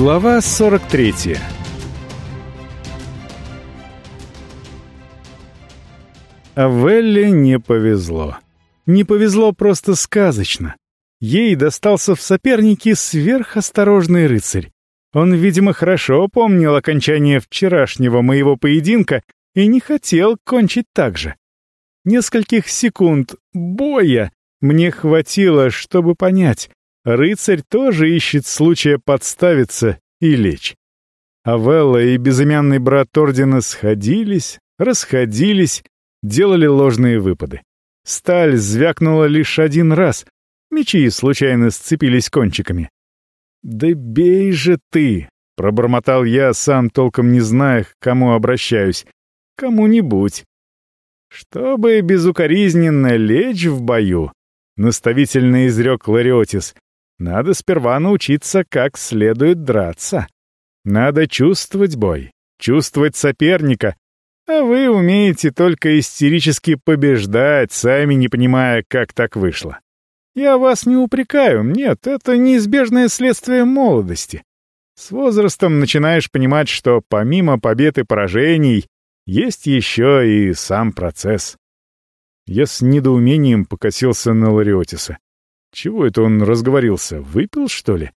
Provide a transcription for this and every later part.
Глава 43 А Велле не повезло. Не повезло просто сказочно. Ей достался в сопернике сверхосторожный рыцарь. Он, видимо, хорошо помнил окончание вчерашнего моего поединка и не хотел кончить так же. Нескольких секунд боя мне хватило, чтобы понять, рыцарь тоже ищет случая подставиться и лечь. Авелла и безымянный брат Ордена сходились, расходились, делали ложные выпады. Сталь звякнула лишь один раз, мечи случайно сцепились кончиками. «Да бей же ты!» — пробормотал я, сам толком не зная, к кому обращаюсь. «Кому-нибудь». «Чтобы безукоризненно лечь в бою», — наставительно изрек Лариотис, надо сперва научиться, как следует драться. Надо чувствовать бой, чувствовать соперника, а вы умеете только истерически побеждать, сами не понимая, как так вышло. Я вас не упрекаю, нет, это неизбежное следствие молодости. С возрастом начинаешь понимать, что помимо побед и поражений есть еще и сам процесс. Я с недоумением покосился на Лариотиса. Чего это он разговорился? Выпил, что ли?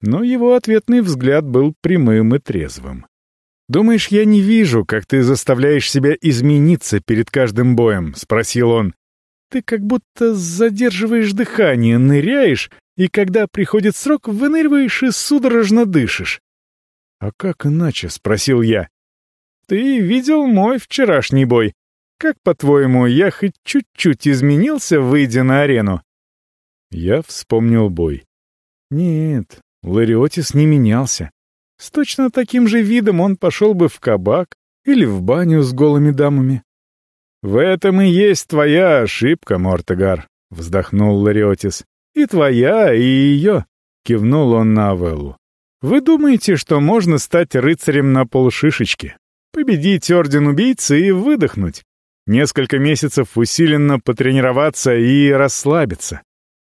Но его ответный взгляд был прямым и трезвым. «Думаешь, я не вижу, как ты заставляешь себя измениться перед каждым боем?» — спросил он. «Ты как будто задерживаешь дыхание, ныряешь, и когда приходит срок, выныриваешь и судорожно дышишь». «А как иначе?» — спросил я. «Ты видел мой вчерашний бой. Как, по-твоему, я хоть чуть-чуть изменился, выйдя на арену?» Я вспомнил бой. Нет, Лариотис не менялся. С точно таким же видом он пошел бы в кабак или в баню с голыми дамами. «В этом и есть твоя ошибка, Мортегар», — вздохнул Лариотис. «И твоя, и ее», — кивнул он на Авеллу. «Вы думаете, что можно стать рыцарем на полшишечки, победить Орден Убийцы и выдохнуть? Несколько месяцев усиленно потренироваться и расслабиться.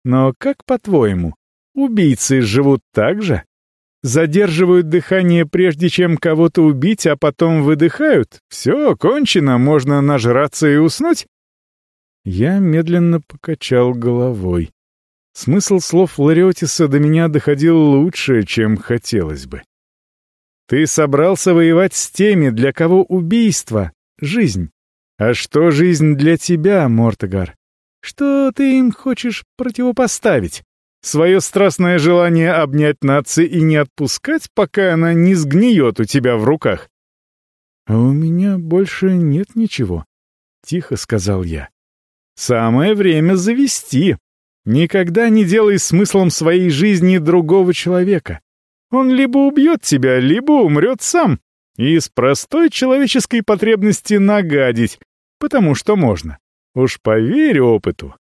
Но как по-твоему, убийцы живут так же? Задерживают дыхание, прежде чем кого-то убить, а потом выдыхают? Все, кончено, можно нажраться и уснуть? Я медленно покачал головой. Смысл слов Лариотиса до меня доходил лучше, чем хотелось бы. Ты собрался воевать с теми, для кого убийство — жизнь. А что жизнь для тебя, Мортогар? Что ты им хочешь противопоставить? Свое страстное желание обнять нации и не отпускать, пока она не сгниет у тебя в руках? А у меня больше нет ничего, — тихо сказал я. Самое время завести. Никогда не делай смыслом своей жизни другого человека. Он либо убьет тебя, либо умрет сам. Из простой человеческой потребности нагадить, потому что можно. Уж поверь опыту.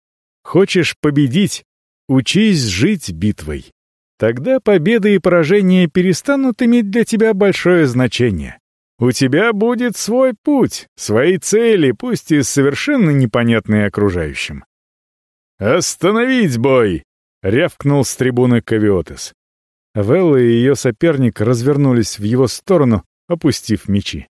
Хочешь победить — учись жить битвой. Тогда победы и поражения перестанут иметь для тебя большое значение. У тебя будет свой путь, свои цели, пусть и совершенно непонятные окружающим. «Остановить бой!» — рявкнул с трибуны Кавиотес. Велла и ее соперник развернулись в его сторону, опустив мечи.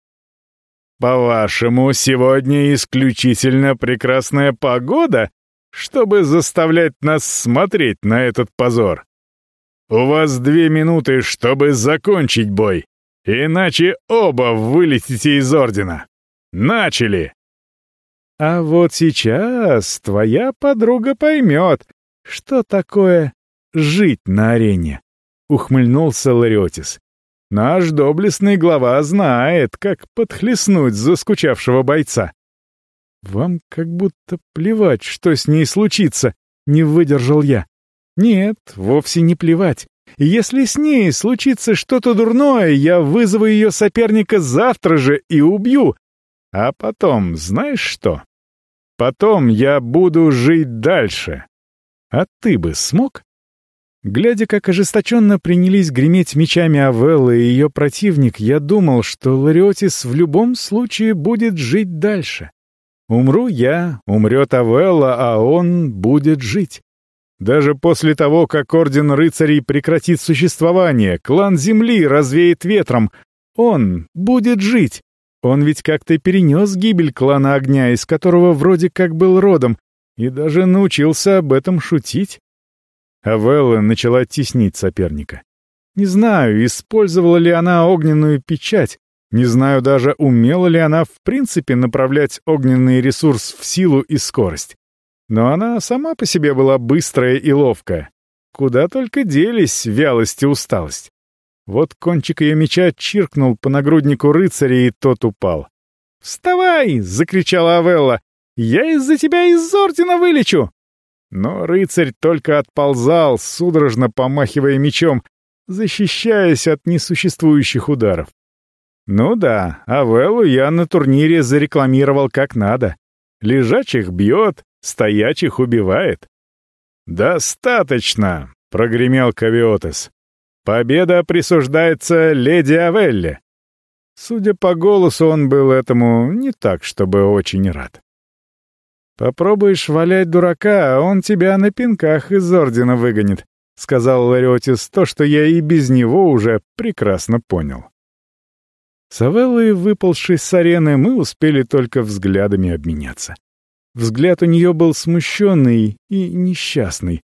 По-вашему, сегодня исключительно прекрасная погода, чтобы заставлять нас смотреть на этот позор? У вас две минуты, чтобы закончить бой, иначе оба вылетите из Ордена. Начали!» «А вот сейчас твоя подруга поймет, что такое жить на арене», — ухмыльнулся Лариотис. Наш доблестный глава знает, как подхлестнуть заскучавшего бойца. Вам как будто плевать, что с ней случится, не выдержал я. Нет, вовсе не плевать. Если с ней случится что-то дурное, я вызову ее соперника завтра же и убью. А потом, знаешь что? Потом я буду жить дальше. А ты бы смог? Глядя, как ожесточенно принялись греметь мечами Авелла и ее противник, я думал, что Лариотис в любом случае будет жить дальше. Умру я, умрет Авелла, а он будет жить. Даже после того, как Орден Рыцарей прекратит существование, клан Земли развеет ветром, он будет жить. Он ведь как-то перенес гибель клана Огня, из которого вроде как был родом, и даже научился об этом шутить. Авелла начала теснить соперника. Не знаю, использовала ли она огненную печать, не знаю даже, умела ли она в принципе направлять огненный ресурс в силу и скорость. Но она сама по себе была быстрая и ловкая. Куда только делись вялость и усталость. Вот кончик ее меча чиркнул по нагруднику рыцаря, и тот упал. «Вставай!» — закричала Авелла. «Я из-за тебя из ордена вылечу!» Но рыцарь только отползал, судорожно помахивая мечом, защищаясь от несуществующих ударов. Ну да, Авеллу я на турнире зарекламировал как надо. Лежачих бьет, стоячих убивает. «Достаточно!» — прогремел Кавиотес. «Победа присуждается леди Авелле». Судя по голосу, он был этому не так, чтобы очень рад. «Попробуешь валять дурака, а он тебя на пинках из ордена выгонит», — сказал Лариотис то, что я и без него уже прекрасно понял. С Авеллой, выползшей с арены, мы успели только взглядами обменяться. Взгляд у нее был смущенный и несчастный.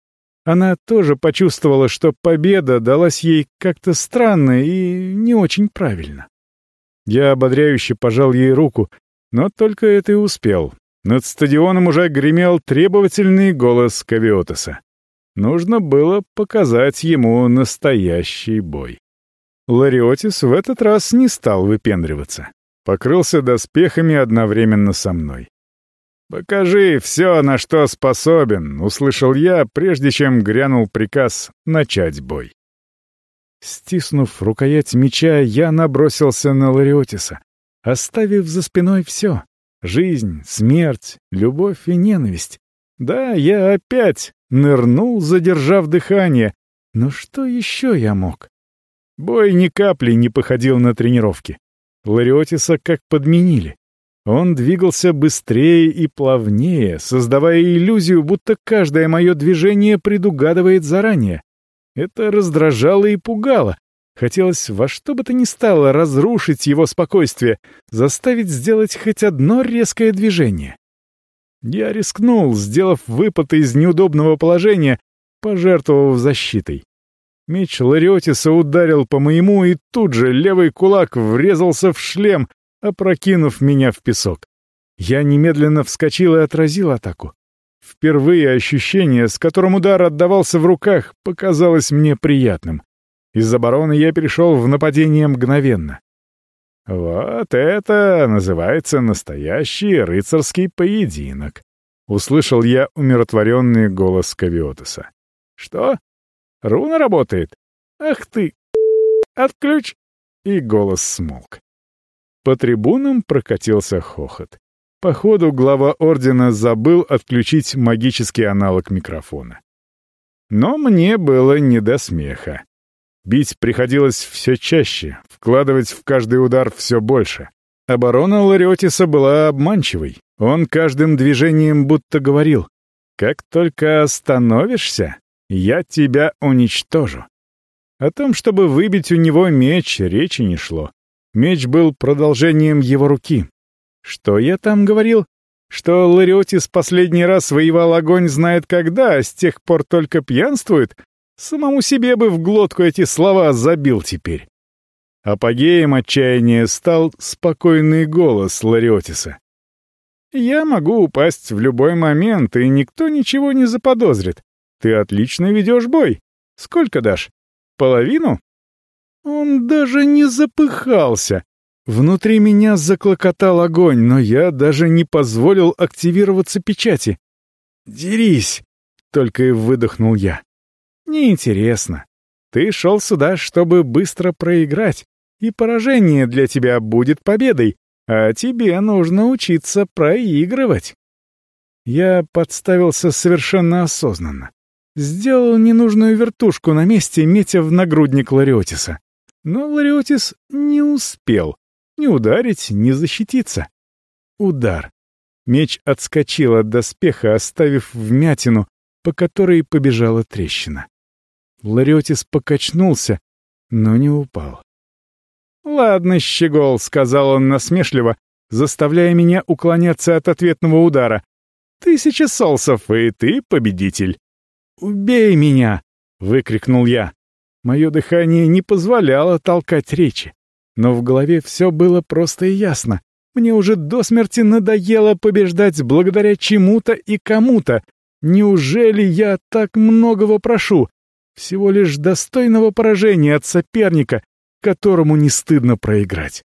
Она тоже почувствовала, что победа далась ей как-то странно и не очень правильно. Я ободряюще пожал ей руку, но только это и успел. Над стадионом уже гремел требовательный голос Кавиотеса. Нужно было показать ему настоящий бой. Лариотис в этот раз не стал выпендриваться. Покрылся доспехами одновременно со мной. «Покажи все, на что способен», — услышал я, прежде чем грянул приказ начать бой. Стиснув рукоять меча, я набросился на Лариотиса, оставив за спиной все — жизнь, смерть, любовь и ненависть. Да, я опять нырнул, задержав дыхание, но что еще я мог? Бой ни капли не походил на тренировки. Лариотиса как подменили. Он двигался быстрее и плавнее, создавая иллюзию, будто каждое мое движение предугадывает заранее. Это раздражало и пугало. Хотелось во что бы то ни стало разрушить его спокойствие, заставить сделать хоть одно резкое движение. Я рискнул, сделав выпад из неудобного положения, пожертвовав защитой. Меч Лариотиса ударил по моему, и тут же левый кулак врезался в шлем, опрокинув меня в песок. Я немедленно вскочил и отразил атаку. Впервые ощущение, с которым удар отдавался в руках, показалось мне приятным. Из обороны я перешел в нападение мгновенно. «Вот это называется настоящий рыцарский поединок», — услышал я умиротворенный голос Кавиотеса. «Что? Руна работает? Ах ты! Отключ!» И голос смолк. По трибунам прокатился хохот. Походу, глава ордена забыл отключить магический аналог микрофона. Но мне было не до смеха. Бить приходилось все чаще, вкладывать в каждый удар все больше. Оборона Лариотиса была обманчивой. Он каждым движением будто говорил, «Как только остановишься, я тебя уничтожу. О том, чтобы выбить у него меч, речи не шло. Меч был продолжением его руки. Что я там говорил? Что Лариотис последний раз воевал огонь знает когда, а с тех пор только пьянствует? Самому себе бы в глотку эти слова забил теперь. Апогеем отчаяния стал спокойный голос Лариотиса. «Я могу упасть в любой момент, и никто ничего не заподозрит. Ты отлично ведешь бой. Сколько дашь? Половину? Он даже не запыхался. Внутри меня заклокотал огонь, но я даже не позволил активироваться печати. «Дерись!» — только и выдохнул я. «Неинтересно. Ты шел сюда, чтобы быстро проиграть, и поражение для тебя будет победой, а тебе нужно учиться проигрывать». Я подставился совершенно осознанно. Сделал ненужную вертушку на месте, метя в нагрудник Лариотиса. Но Лариотис не успел. Ни ударить, ни защититься. Удар. Меч отскочил от доспеха, оставив вмятину, по которой побежала трещина. Лариотис покачнулся, но не упал. «Ладно, щегол», — сказал он насмешливо, заставляя меня уклоняться от ответного удара. «Тысяча солсов, и ты победитель». «Убей меня!» — выкрикнул я. Мое дыхание не позволяло толкать речи. Но в голове все было просто и ясно. Мне уже до смерти надоело побеждать благодаря чему-то и кому-то. Неужели я так многого прошу? Всего лишь достойного поражения от соперника, которому не стыдно проиграть.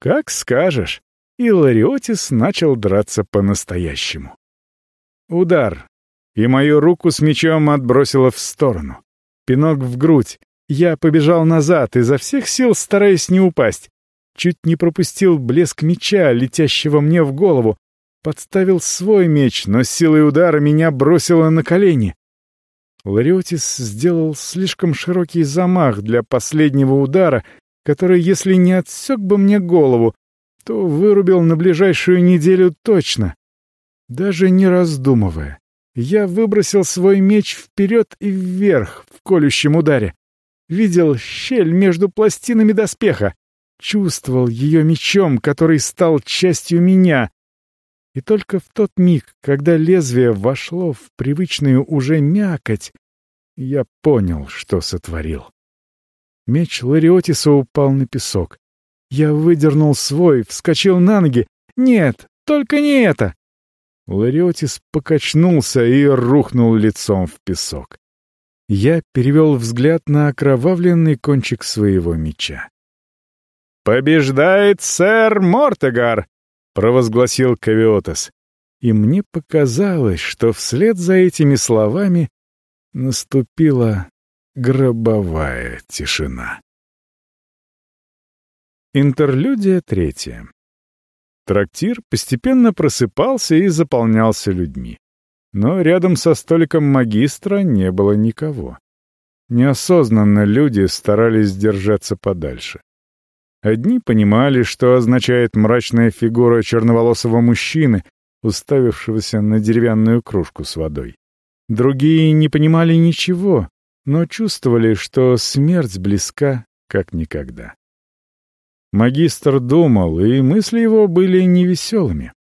Как скажешь. И Лариотис начал драться по-настоящему. Удар. И мою руку с мечом отбросило в сторону. Пинок в грудь. Я побежал назад, изо всех сил стараясь не упасть. Чуть не пропустил блеск меча, летящего мне в голову. Подставил свой меч, но силой удара меня бросило на колени. Лариотис сделал слишком широкий замах для последнего удара, который, если не отсек бы мне голову, то вырубил на ближайшую неделю точно. Даже не раздумывая, я выбросил свой меч вперед и вверх в колющем ударе. Видел щель между пластинами доспеха, чувствовал ее мечом, который стал частью меня. И только в тот миг, когда лезвие вошло в привычную уже мякоть, я понял, что сотворил. Меч Лариотиса упал на песок. Я выдернул свой, вскочил на ноги. «Нет, только не это!» Лариотис покачнулся и рухнул лицом в песок. Я перевел взгляд на окровавленный кончик своего меча. «Побеждает сэр Мортегар!» — провозгласил Кавиотес. И мне показалось, что вслед за этими словами наступила гробовая тишина. Интерлюдия третья. Трактир постепенно просыпался и заполнялся людьми. Но рядом со столиком магистра не было никого. Неосознанно люди старались держаться подальше. Одни понимали, что означает мрачная фигура черноволосого мужчины, уставившегося на деревянную кружку с водой. Другие не понимали ничего, но чувствовали, что смерть близка, как никогда. Магистр думал, и мысли его были невеселыми.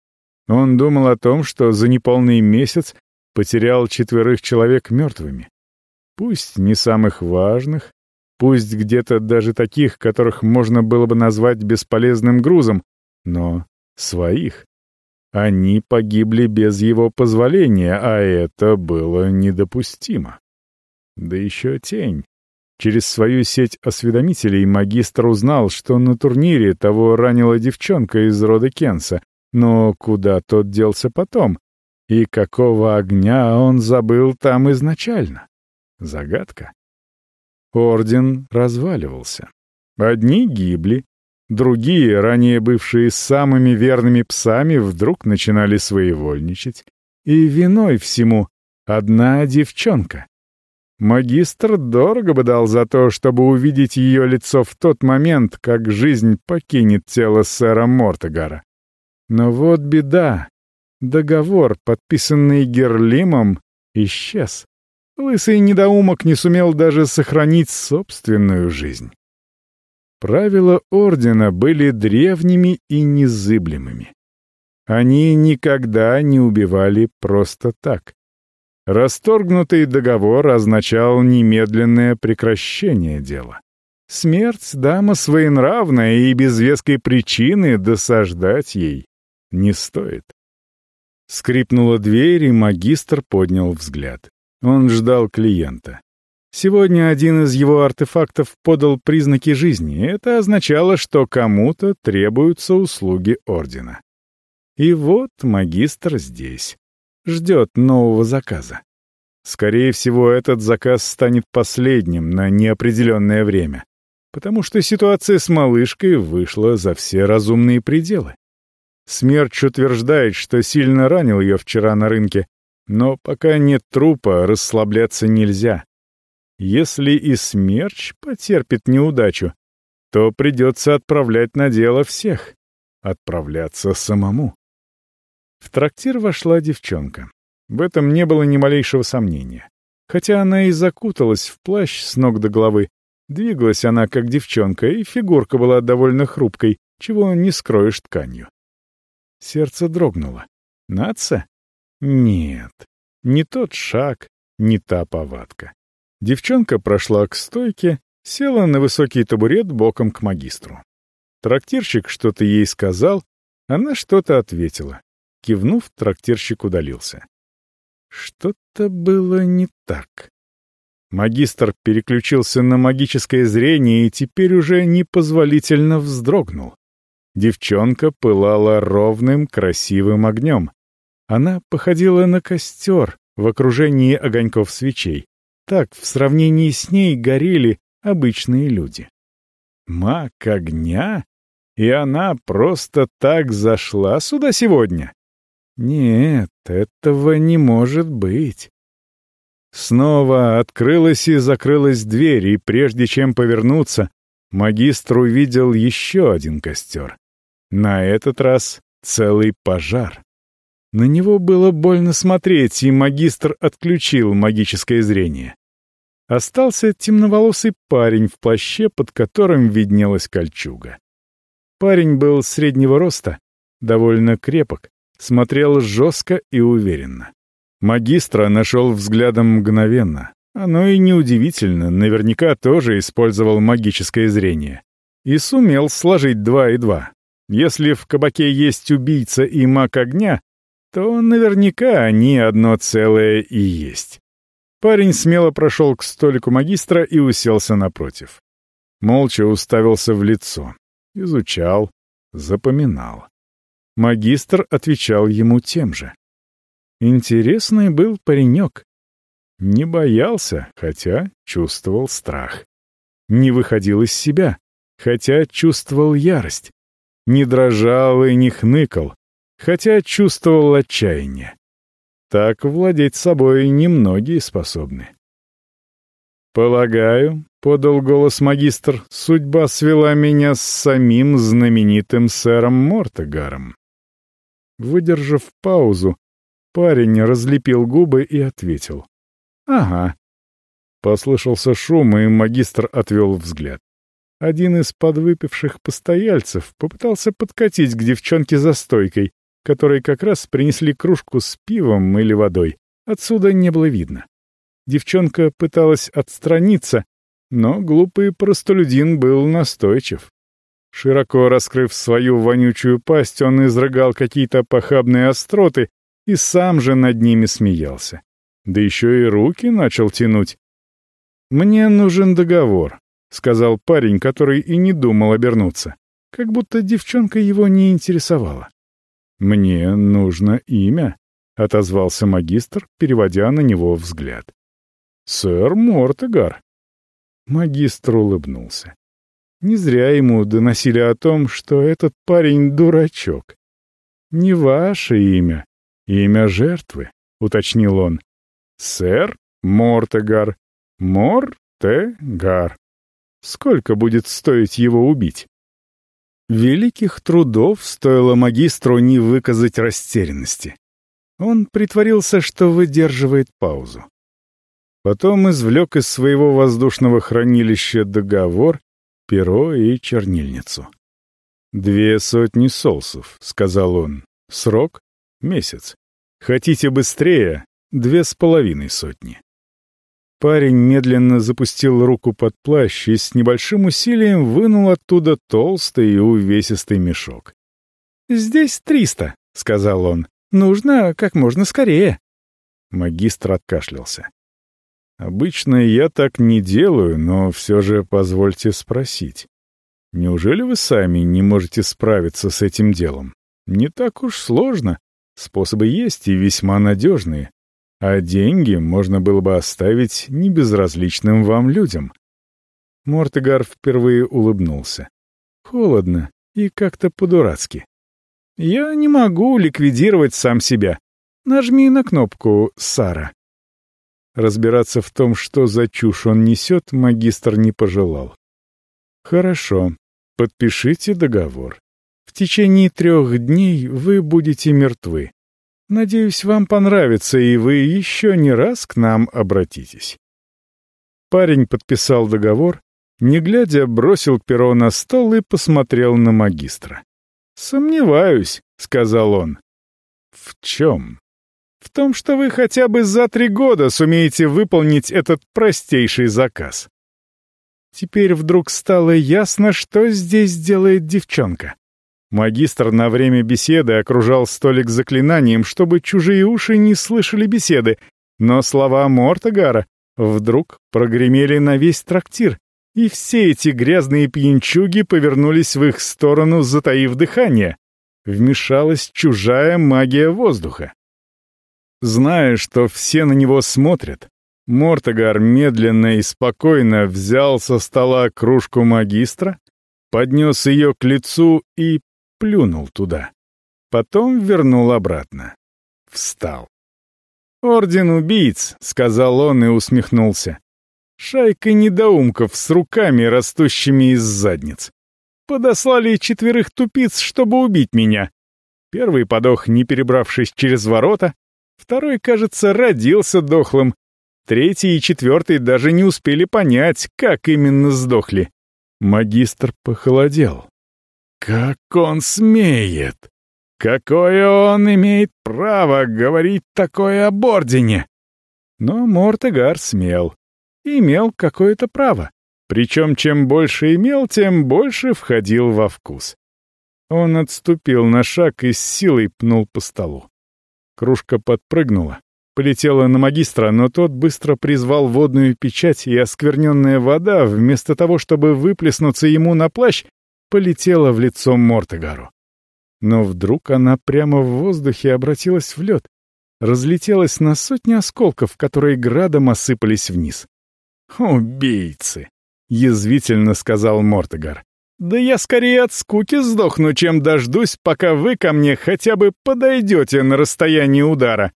Он думал о том, что за неполный месяц потерял четверых человек мертвыми. Пусть не самых важных, пусть где-то даже таких, которых можно было бы назвать бесполезным грузом, но своих. Они погибли без его позволения, а это было недопустимо. Да еще тень. Через свою сеть осведомителей магистр узнал, что на турнире того ранила девчонка из рода Кенса, но куда тот делся потом? И какого огня он забыл там изначально? Загадка. Орден разваливался. Одни гибли, другие, ранее бывшие самыми верными псами, вдруг начинали своевольничать. И виной всему одна девчонка. Магистр дорого бы дал за то, чтобы увидеть ее лицо в тот момент, как жизнь покинет тело сэра Мортегара. Но вот беда. Договор, подписанный Герлимом, исчез. Лысый недоумок не сумел даже сохранить собственную жизнь. Правила Ордена были древними и незыблемыми. Они никогда не убивали просто так. Расторгнутый договор означал немедленное прекращение дела. Смерть — дама своенравная, и без веской причины досаждать ей не стоит. Скрипнула дверь, и магистр поднял взгляд. Он ждал клиента. Сегодня один из его артефактов подал признаки жизни. Это означало, что кому-то требуются услуги Ордена. И вот магистр здесь ждет нового заказа. Скорее всего, этот заказ станет последним на неопределенное время, потому что ситуация с малышкой вышла за все разумные пределы. Смерч утверждает, что сильно ранил ее вчера на рынке, но пока нет трупа, расслабляться нельзя. Если и Смерч потерпит неудачу, то придется отправлять на дело всех. Отправляться самому. В трактир вошла девчонка. В этом не было ни малейшего сомнения. Хотя она и закуталась в плащ с ног до головы, двигалась она как девчонка, и фигурка была довольно хрупкой, чего не скроешь тканью. Сердце дрогнуло. Наца? Нет, не тот шаг, не та повадка. Девчонка прошла к стойке, села на высокий табурет боком к магистру. Трактирщик что-то ей сказал, она что-то ответила. Кивнув, трактирщик удалился. Что-то было не так. Магистр переключился на магическое зрение и теперь уже непозволительно вздрогнул. Девчонка пылала ровным, красивым огнем. Она походила на костер в окружении огоньков свечей. Так в сравнении с ней горели обычные люди. Маг огня? И она просто так зашла сюда сегодня? Нет, этого не может быть. Снова открылась и закрылась дверь, и прежде чем повернуться, магистр увидел еще один костер. На этот раз целый пожар. На него было больно смотреть, и магистр отключил магическое зрение. Остался темноволосый парень в плаще, под которым виднелась кольчуга. Парень был среднего роста, довольно крепок, смотрел жестко и уверенно. Магистра нашел взглядом мгновенно. Оно и неудивительно, наверняка тоже использовал магическое зрение. И сумел сложить два и два. Если в кабаке есть убийца и маг огня, то наверняка они одно целое и есть. Парень смело прошел к столику магистра и уселся напротив. Молча уставился в лицо. Изучал, запоминал. Магистр отвечал ему тем же. Интересный был паренек. Не боялся, хотя чувствовал страх. Не выходил из себя, хотя чувствовал ярость. Не дрожал и не хныкал, хотя чувствовал отчаяние. Так владеть собой немногие способны. «Полагаю», — подал голос магистр, — «судьба свела меня с самим знаменитым сэром Мортегаром». Выдержав паузу, парень разлепил губы и ответил. «Ага». Послышался шум, и магистр отвел взгляд. Один из подвыпивших постояльцев попытался подкатить к девчонке за стойкой, которой как раз принесли кружку с пивом или водой. Отсюда не было видно. Девчонка пыталась отстраниться, но глупый простолюдин был настойчив. Широко раскрыв свою вонючую пасть, он изрыгал какие-то похабные остроты и сам же над ними смеялся. Да еще и руки начал тянуть. «Мне нужен договор», — сказал парень, который и не думал обернуться, как будто девчонка его не интересовала. «Мне нужно имя», — отозвался магистр, переводя на него взгляд. «Сэр Мортегар». Магистр улыбнулся. Не зря ему доносили о том, что этот парень дурачок. «Не ваше имя, имя жертвы», — уточнил он. «Сэр Мортегар. Мортегар. Сколько будет стоить его убить?» Великих трудов стоило магистру не выказать растерянности. Он притворился, что выдерживает паузу. Потом извлек из своего воздушного хранилища договор, перо и чернильницу. «Две сотни солсов», — сказал он. «Срок — месяц. Хотите быстрее — две с половиной сотни». Парень медленно запустил руку под плащ и с небольшим усилием вынул оттуда толстый и увесистый мешок. «Здесь триста», — сказал он. «Нужно как можно скорее». Магистр откашлялся. Обычно я так не делаю, но все же позвольте спросить. Неужели вы сами не можете справиться с этим делом? Не так уж сложно. Способы есть и весьма надежные. А деньги можно было бы оставить небезразличным вам людям. Мортегар впервые улыбнулся. Холодно и как-то по-дурацки. «Я не могу ликвидировать сам себя. Нажми на кнопку, Сара». Разбираться в том, что за чушь он несет, магистр не пожелал. «Хорошо, подпишите договор. В течение трех дней вы будете мертвы. Надеюсь, вам понравится, и вы еще не раз к нам обратитесь». Парень подписал договор, не глядя, бросил перо на стол и посмотрел на магистра. «Сомневаюсь», — сказал он. «В чем?» «В том, что вы хотя бы за три года сумеете выполнить этот простейший заказ». Теперь вдруг стало ясно, что здесь делает девчонка. Магистр на время беседы окружал столик заклинанием, чтобы чужие уши не слышали беседы, но слова Мортогара вдруг прогремели на весь трактир, и все эти грязные пьянчуги повернулись в их сторону, затаив дыхание. Вмешалась чужая магия воздуха. Зная, что все на него смотрят, Мортогар медленно и спокойно взял со стола кружку магистра, поднес ее к лицу и плюнул туда. Потом вернул обратно. Встал. «Орден убийц», — сказал он и усмехнулся. «Шайка недоумков с руками, растущими из задниц. Подослали четверых тупиц, чтобы убить меня. Первый подох, не перебравшись через ворота. Второй, кажется, родился дохлым, Третий и четвертый даже не успели понять, как именно сдохли. Магистр похолодел. Как он смеет? Какое он имеет право говорить такое об Ордене? Но Мортегар смел. Имел какое-то право. Причем чем больше имел, тем больше входил во вкус. Он отступил на шаг и с силой пнул по столу. Кружка подпрыгнула, Полетела на магистра, но тот быстро призвал водную печать, и оскверненная вода, вместо того, чтобы выплеснуться ему на плащ, полетела в лицо Мортегару. Но вдруг она прямо в воздухе обратилась в лед, разлетелась на сотни осколков, которые градом осыпались вниз. «Убийцы!» — язвительно сказал Мортегар. «Да я скорее от скуки сдохну, чем дождусь, пока вы ко мне хотя бы подойдете на расстояние удара.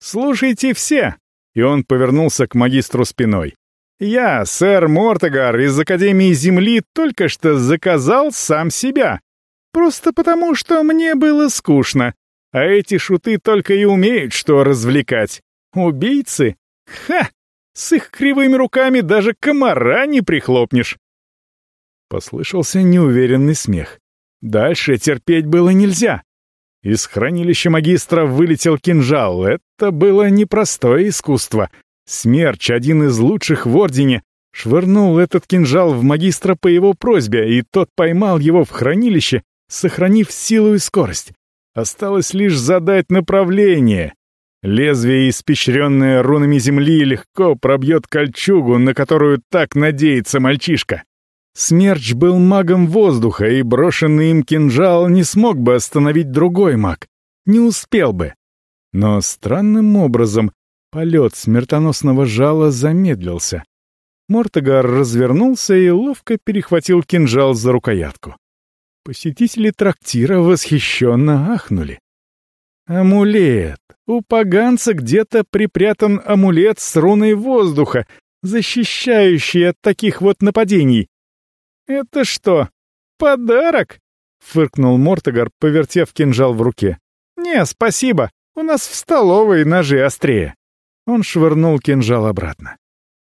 «Слушайте все!» И он повернулся к магистру спиной. «Я, сэр Мортегар из Академии Земли, только что заказал сам себя. Просто потому, что мне было скучно. А эти шуты только и умеют что развлекать. Убийцы? Ха! С их кривыми руками даже комара не прихлопнешь!» Послышался неуверенный смех. Дальше терпеть было нельзя. Из хранилища магистра вылетел кинжал. Это было непростое искусство. Смерч, один из лучших в Ордене, швырнул этот кинжал в магистра по его просьбе, и тот поймал его в хранилище, сохранив силу и скорость. Осталось лишь задать направление. Лезвие, испещренное рунами земли, легко пробьет кольчугу, на которую так надеется мальчишка. Смерч был магом воздуха, и брошенный им кинжал не смог бы остановить другой маг. Не успел бы. Но странным образом полет смертоносного жала замедлился. Мортогар развернулся и ловко перехватил кинжал за рукоятку. Посетители трактира восхищенно ахнули. «Амулет! У поганца где-то припрятан амулет с руной воздуха, защищающий от таких вот нападений. «Это что, подарок?» — фыркнул Мортогар, повертев кинжал в руке. «Не, спасибо. У нас в столовой ножи острее». Он швырнул кинжал обратно.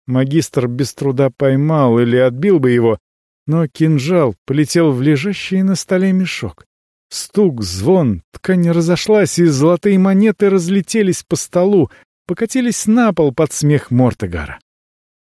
Магистр без труда поймал или отбил бы его, но кинжал полетел в лежащий на столе мешок. Стук, звон, ткань разошлась, и золотые монеты разлетелись по столу, покатились на пол под смех Мортогара.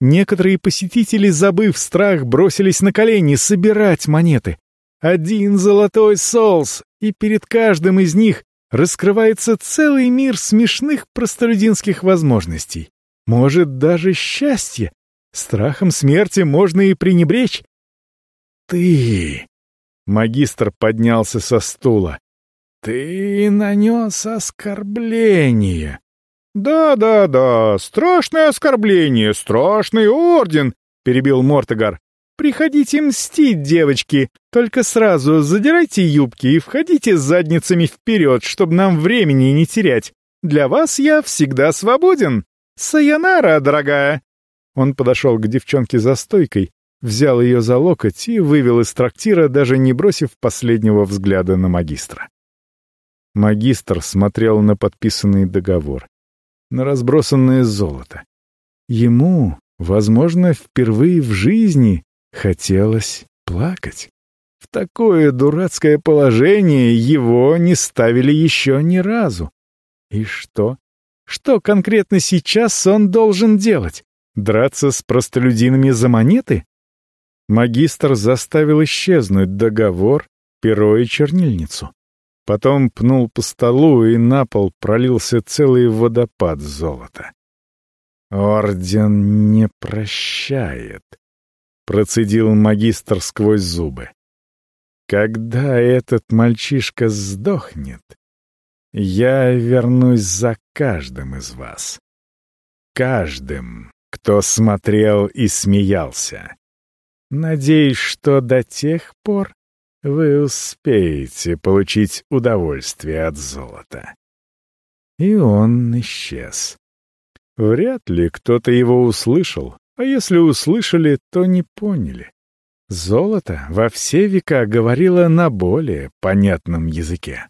Некоторые посетители, забыв страх, бросились на колени собирать монеты. Один золотой соус, и перед каждым из них раскрывается целый мир смешных простолюдинских возможностей. Может, даже счастье. Страхом смерти можно и пренебречь. «Ты...» — магистр поднялся со стула. «Ты нанес оскорбление. «Да-да-да, страшное оскорбление, страшный орден», — перебил Мортогар. «Приходите мстить, девочки, только сразу задирайте юбки и входите задницами вперед, чтобы нам времени не терять. Для вас я всегда свободен. Саянара, дорогая!» Он подошел к девчонке за стойкой, взял ее за локоть и вывел из трактира, даже не бросив последнего взгляда на магистра. Магистр смотрел на подписанный договор, на разбросанное золото. Ему, возможно, впервые в жизни хотелось плакать. В такое дурацкое положение его не ставили еще ни разу. И что? Что конкретно сейчас он должен делать? Драться с простолюдинами за монеты? Магистр заставил исчезнуть договор, перо и чернильницу. Потом пнул по столу, и на пол пролился целый водопад золота. «Орден не прощает», — процедил магистр сквозь зубы. «Когда этот мальчишка сдохнет, я вернусь за каждым из вас. Каждым, кто смотрел и смеялся. Надеюсь, что до тех пор вы успеете получить удовольствие от золота. И он исчез. Вряд ли кто-то его услышал, а если услышали, то не поняли. Золото во все века говорило на более понятном языке.